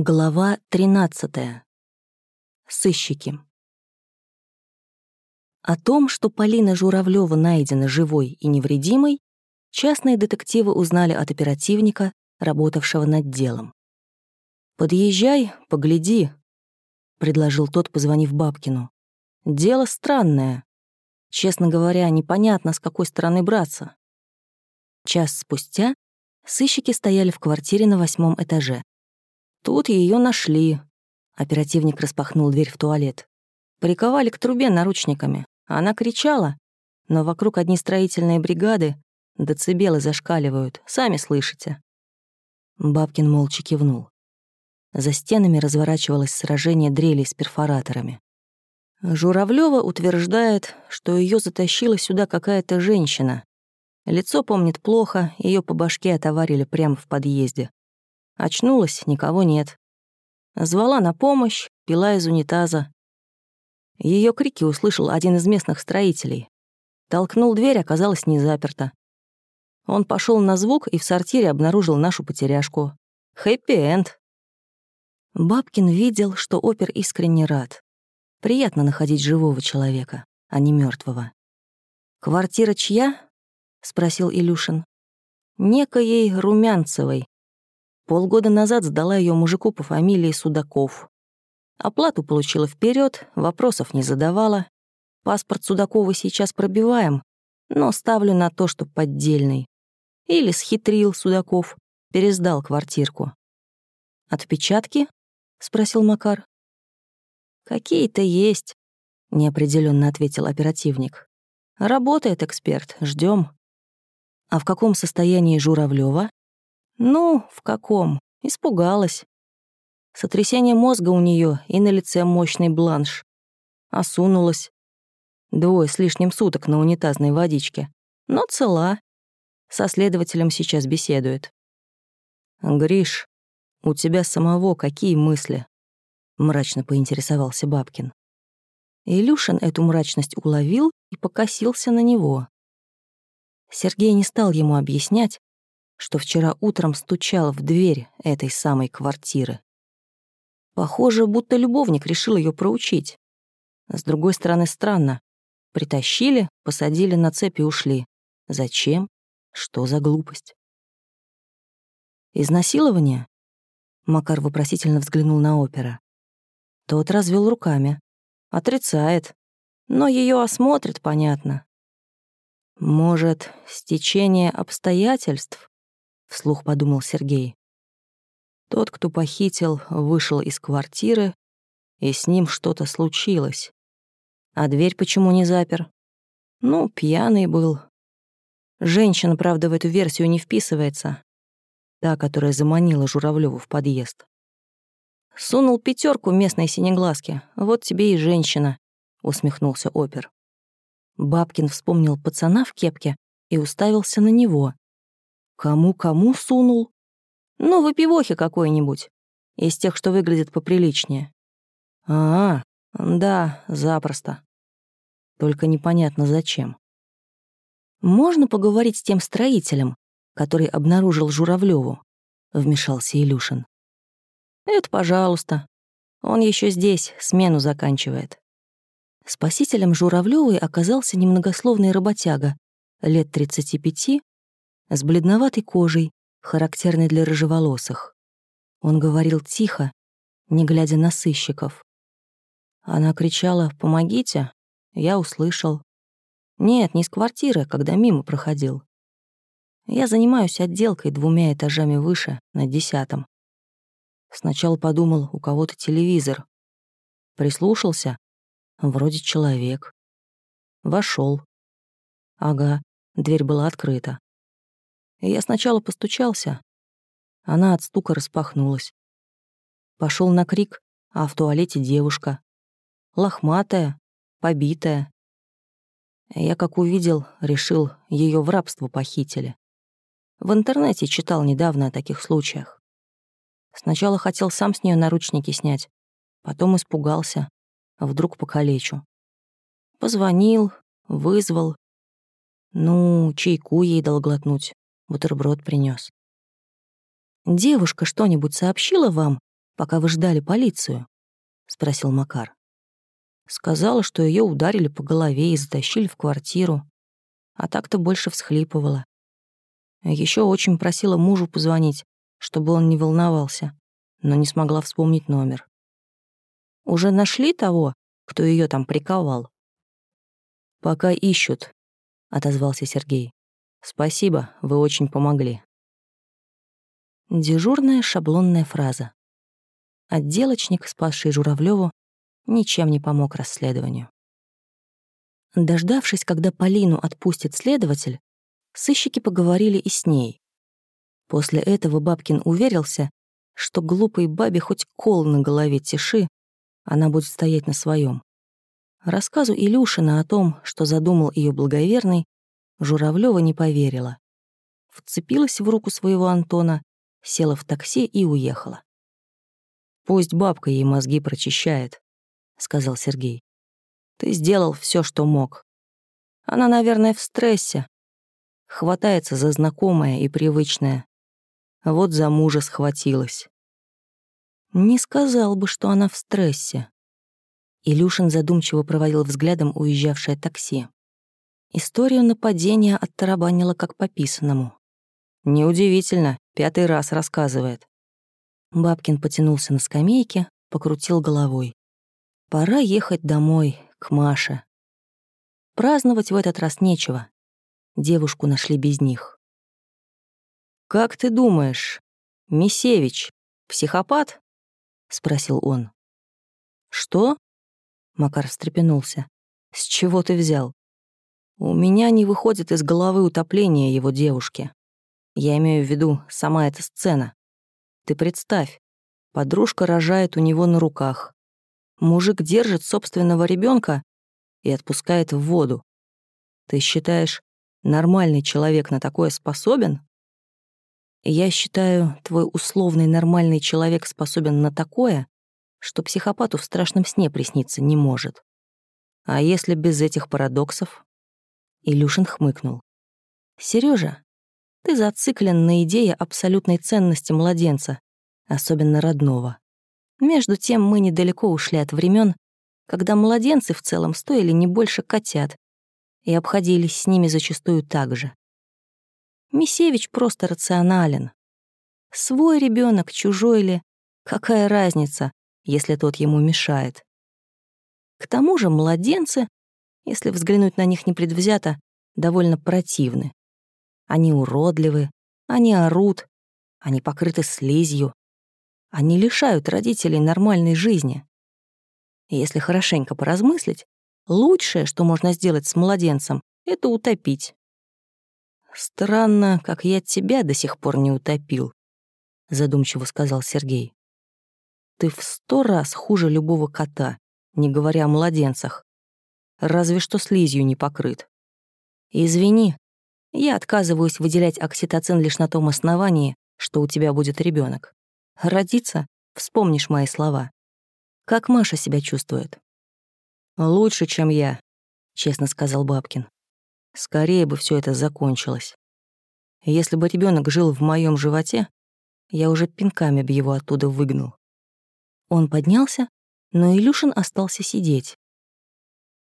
Глава 13. Сыщики. О том, что Полина Журавлева найдена живой и невредимой, частные детективы узнали от оперативника, работавшего над делом. «Подъезжай, погляди», — предложил тот, позвонив Бабкину. «Дело странное. Честно говоря, непонятно, с какой стороны браться». Час спустя сыщики стояли в квартире на восьмом этаже. Тут ее нашли. Оперативник распахнул дверь в туалет. Приковали к трубе наручниками. Она кричала, но вокруг одни строительные бригады, децибелы зашкаливают, сами слышите. Бабкин молча кивнул. За стенами разворачивалось сражение дрелей с перфораторами. Журавлева утверждает, что ее затащила сюда какая-то женщина. Лицо помнит плохо, ее по башке отоварили прямо в подъезде. Очнулась, никого нет. Звала на помощь, пила из унитаза. Ее крики услышал один из местных строителей. Толкнул дверь, оказалось не заперта. Он пошел на звук и в сортире обнаружил нашу потеряшку. Хэппи-энд. Бабкин видел, что опер искренне рад. Приятно находить живого человека, а не мертвого. «Квартира чья?» — спросил Илюшин. «Некоей Румянцевой, Полгода назад сдала ее мужику по фамилии Судаков. Оплату получила вперед, вопросов не задавала. Паспорт Судакова сейчас пробиваем, но ставлю на то, что поддельный. Или схитрил Судаков, пересдал квартирку. «Отпечатки?» — спросил Макар. «Какие-то есть», — неопределенно ответил оперативник. «Работает эксперт, ждем. «А в каком состоянии Журавлева? Ну, в каком? Испугалась. Сотрясение мозга у нее и на лице мощный бланш. Осунулась. Двое с лишним суток на унитазной водичке. Но цела. Со следователем сейчас беседует. «Гриш, у тебя самого какие мысли?» Мрачно поинтересовался Бабкин. Илюшин эту мрачность уловил и покосился на него. Сергей не стал ему объяснять, что вчера утром стучал в дверь этой самой квартиры. Похоже, будто любовник решил ее проучить. С другой стороны, странно. Притащили, посадили на цепь и ушли. Зачем? Что за глупость? Изнасилование? Макар вопросительно взглянул на опера. Тот развел руками. Отрицает. Но ее осмотрит, понятно. Может, стечение обстоятельств? Вслух подумал Сергей. Тот, кто похитил, вышел из квартиры, и с ним что-то случилось. А дверь почему не запер? Ну, пьяный был. Женщина, правда, в эту версию не вписывается. Та, которая заманила Журавлёву в подъезд. Сунул пятерку местной синеглазки. Вот тебе и женщина, усмехнулся опер. Бабкин вспомнил пацана в кепке и уставился на него. Кому-кому сунул? Ну, выпивохи какой-нибудь. Из тех, что выглядят поприличнее. А, да, запросто. Только непонятно зачем. Можно поговорить с тем строителем, который обнаружил Журавлеву? Вмешался Илюшин. Это пожалуйста. Он еще здесь, смену заканчивает. Спасителем Журавлевой оказался немногословный работяга, лет 35, с бледноватой кожей, характерной для рыжеволосых. Он говорил тихо, не глядя на сыщиков. Она кричала «Помогите!» Я услышал. Нет, не с квартиры, когда мимо проходил. Я занимаюсь отделкой двумя этажами выше, на десятом. Сначала подумал, у кого-то телевизор. Прислушался. Вроде человек. Вошел. Ага, дверь была открыта. Я сначала постучался. Она от стука распахнулась. Пошел на крик, а в туалете девушка. Лохматая, побитая. Я, как увидел, решил, ее в рабство похитили. В интернете читал недавно о таких случаях. Сначала хотел сам с нее наручники снять, потом испугался, вдруг покалечу. Позвонил, вызвал. Ну, чайку ей дал глотнуть бутерброд принес. «Девушка что-нибудь сообщила вам, пока вы ждали полицию?» — спросил Макар. Сказала, что ее ударили по голове и затащили в квартиру, а так-то больше всхлипывала. Еще очень просила мужу позвонить, чтобы он не волновался, но не смогла вспомнить номер. «Уже нашли того, кто ее там приковал?» «Пока ищут», — отозвался Сергей. «Спасибо, вы очень помогли». Дежурная шаблонная фраза. Отделочник, спасший Журавлеву, ничем не помог расследованию. Дождавшись, когда Полину отпустит следователь, сыщики поговорили и с ней. После этого Бабкин уверился, что глупой бабе хоть кол на голове тиши, она будет стоять на своем. Рассказу Илюшина о том, что задумал ее благоверный, Журавлева не поверила. Вцепилась в руку своего Антона, села в такси и уехала. «Пусть бабка ей мозги прочищает», — сказал Сергей. «Ты сделал все, что мог. Она, наверное, в стрессе. Хватается за знакомое и привычное. Вот за мужа схватилась». Не сказал бы, что она в стрессе. Илюшин задумчиво проводил взглядом уезжавшее такси. Историю нападения оттарабанила как по писанному. Неудивительно, пятый раз рассказывает. Бабкин потянулся на скамейке, покрутил головой. Пора ехать домой, к Маше. Праздновать в этот раз нечего. Девушку нашли без них. «Как ты думаешь, Мисевич психопат?» — спросил он. «Что?» — Макар встрепенулся. «С чего ты взял?» «У меня не выходит из головы утопление его девушки. Я имею в виду сама эта сцена. Ты представь, подружка рожает у него на руках. Мужик держит собственного ребенка и отпускает в воду. Ты считаешь, нормальный человек на такое способен? Я считаю, твой условный нормальный человек способен на такое, что психопату в страшном сне присниться не может. А если без этих парадоксов? Илюшин хмыкнул. Сережа, ты зациклен на идее абсолютной ценности младенца, особенно родного. Между тем мы недалеко ушли от времен, когда младенцы в целом стоили не больше котят и обходились с ними зачастую так же. Мисевич просто рационален. Свой ребенок, чужой ли, какая разница, если тот ему мешает. К тому же младенцы, если взглянуть на них непредвзято, довольно противны. Они уродливы, они орут, они покрыты слизью, они лишают родителей нормальной жизни. если хорошенько поразмыслить, лучшее, что можно сделать с младенцем, это утопить. «Странно, как я тебя до сих пор не утопил», — задумчиво сказал Сергей. «Ты в сто раз хуже любого кота, не говоря о младенцах. Разве что слизью не покрыт. Извини, я отказываюсь выделять окситоцин лишь на том основании, что у тебя будет ребенок. Родиться — вспомнишь мои слова. Как Маша себя чувствует? «Лучше, чем я», — честно сказал Бабкин. «Скорее бы все это закончилось. Если бы ребенок жил в моем животе, я уже пинками бы его оттуда выгнал». Он поднялся, но Илюшин остался сидеть.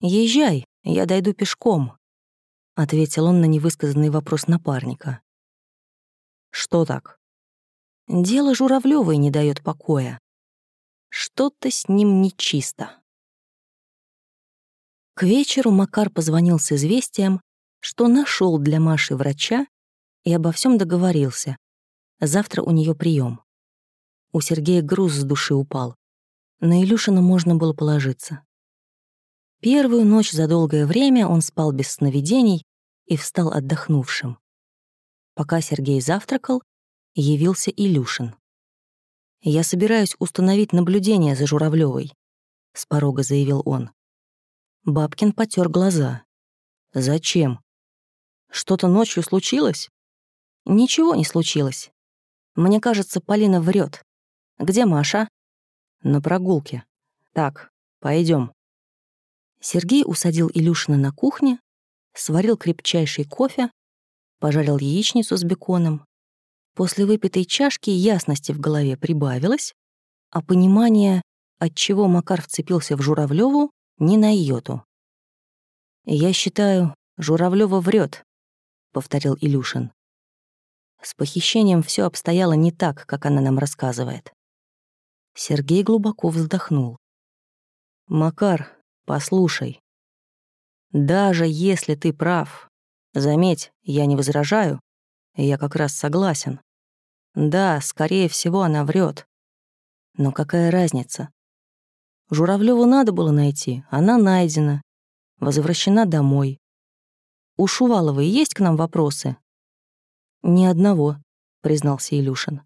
«Езжай, я дойду пешком», — ответил он на невысказанный вопрос напарника. «Что так?» Дело Журавлёвой не дает покоя. Что-то с ним нечисто. К вечеру Макар позвонил с известием, что нашел для Маши врача и обо всем договорился. Завтра у нее прием. У Сергея груз с души упал. На Илюшина можно было положиться. Первую ночь за долгое время он спал без сновидений и встал отдохнувшим. Пока Сергей завтракал, явился Илюшин. «Я собираюсь установить наблюдение за Журавлёвой», — с порога заявил он. Бабкин потер глаза. «Зачем? Что-то ночью случилось?» «Ничего не случилось. Мне кажется, Полина врет. Где Маша?» «На прогулке. Так, пойдем. Сергей усадил Илюшина на кухне, сварил крепчайший кофе, пожарил яичницу с беконом, После выпитой чашки ясности в голове прибавилось, а понимания, отчего Макар вцепился в Журавлеву, ни на йоту. «Я считаю, Журавлева врет, повторил Илюшин. С похищением все обстояло не так, как она нам рассказывает. Сергей глубоко вздохнул. «Макар, послушай. Даже если ты прав, заметь, я не возражаю, я как раз согласен. Да, скорее всего, она врет. Но какая разница? Журавлеву надо было найти, она найдена, возвращена домой. У Шуваловой есть к нам вопросы? Ни одного, признался Илюшин.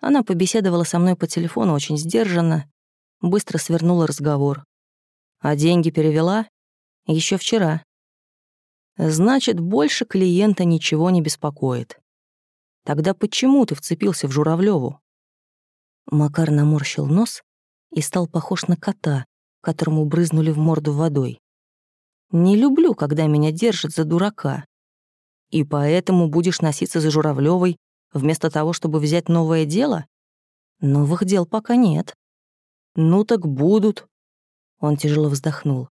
Она побеседовала со мной по телефону очень сдержанно, быстро свернула разговор. А деньги перевела? Еще вчера. Значит, больше клиента ничего не беспокоит. Тогда почему ты вцепился в Журавлеву? Макар наморщил нос и стал похож на кота, которому брызнули в морду водой. Не люблю, когда меня держат за дурака. И поэтому будешь носиться за Журавлевой вместо того, чтобы взять новое дело? Новых дел пока нет. Ну так будут. Он тяжело вздохнул.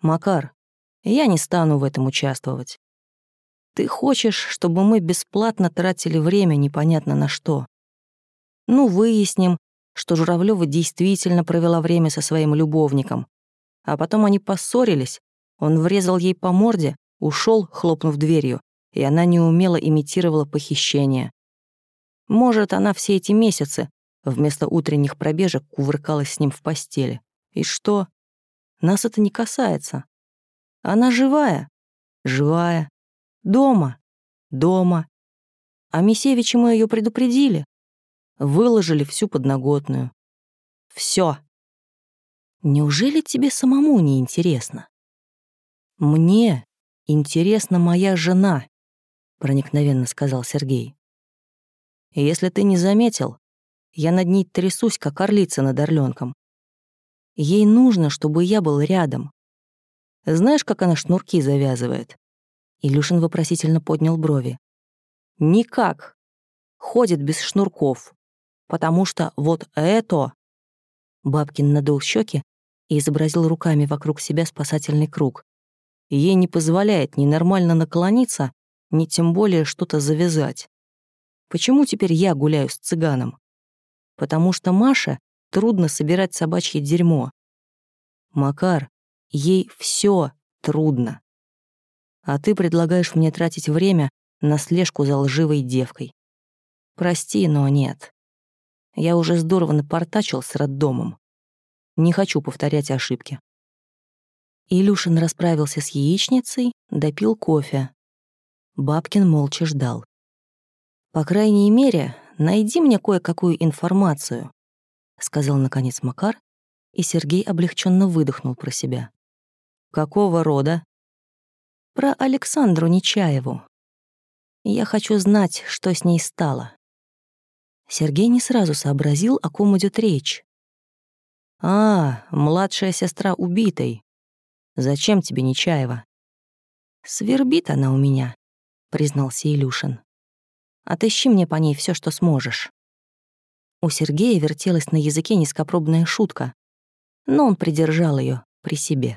Макар, я не стану в этом участвовать. Ты хочешь, чтобы мы бесплатно тратили время непонятно на что? Ну, выясним, что Журавлёва действительно провела время со своим любовником. А потом они поссорились, он врезал ей по морде, ушел, хлопнув дверью, и она неумело имитировала похищение. Может, она все эти месяцы вместо утренних пробежек кувыркалась с ним в постели. И что? Нас это не касается. Она живая? Живая. Дома? Дома. А Мисевичи мы ее предупредили. Выложили всю подноготную. Все. Неужели тебе самому не интересно? Мне интересна моя жена, проникновенно сказал Сергей. Если ты не заметил, я над ней трясусь, как орлица над орленком. Ей нужно, чтобы я был рядом. Знаешь, как она шнурки завязывает? Илюшин вопросительно поднял брови. «Никак. Ходит без шнурков. Потому что вот это...» Бабкин надул щеки и изобразил руками вокруг себя спасательный круг. Ей не позволяет ни нормально наклониться, ни тем более что-то завязать. Почему теперь я гуляю с цыганом? Потому что Маше трудно собирать собачье дерьмо. Макар, ей все трудно а ты предлагаешь мне тратить время на слежку за лживой девкой. Прости, но нет. Я уже здорово напортачил с роддомом. Не хочу повторять ошибки. Илюшин расправился с яичницей, допил кофе. Бабкин молча ждал. «По крайней мере, найди мне кое-какую информацию», — сказал наконец Макар, и Сергей облегченно выдохнул про себя. «Какого рода?» Про Александру Нечаеву. Я хочу знать, что с ней стало. Сергей не сразу сообразил, о ком идет речь. «А, младшая сестра убитой. Зачем тебе Нечаева?» «Свербит она у меня», — признался Илюшин. «Отыщи мне по ней все, что сможешь». У Сергея вертелась на языке низкопробная шутка, но он придержал ее при себе.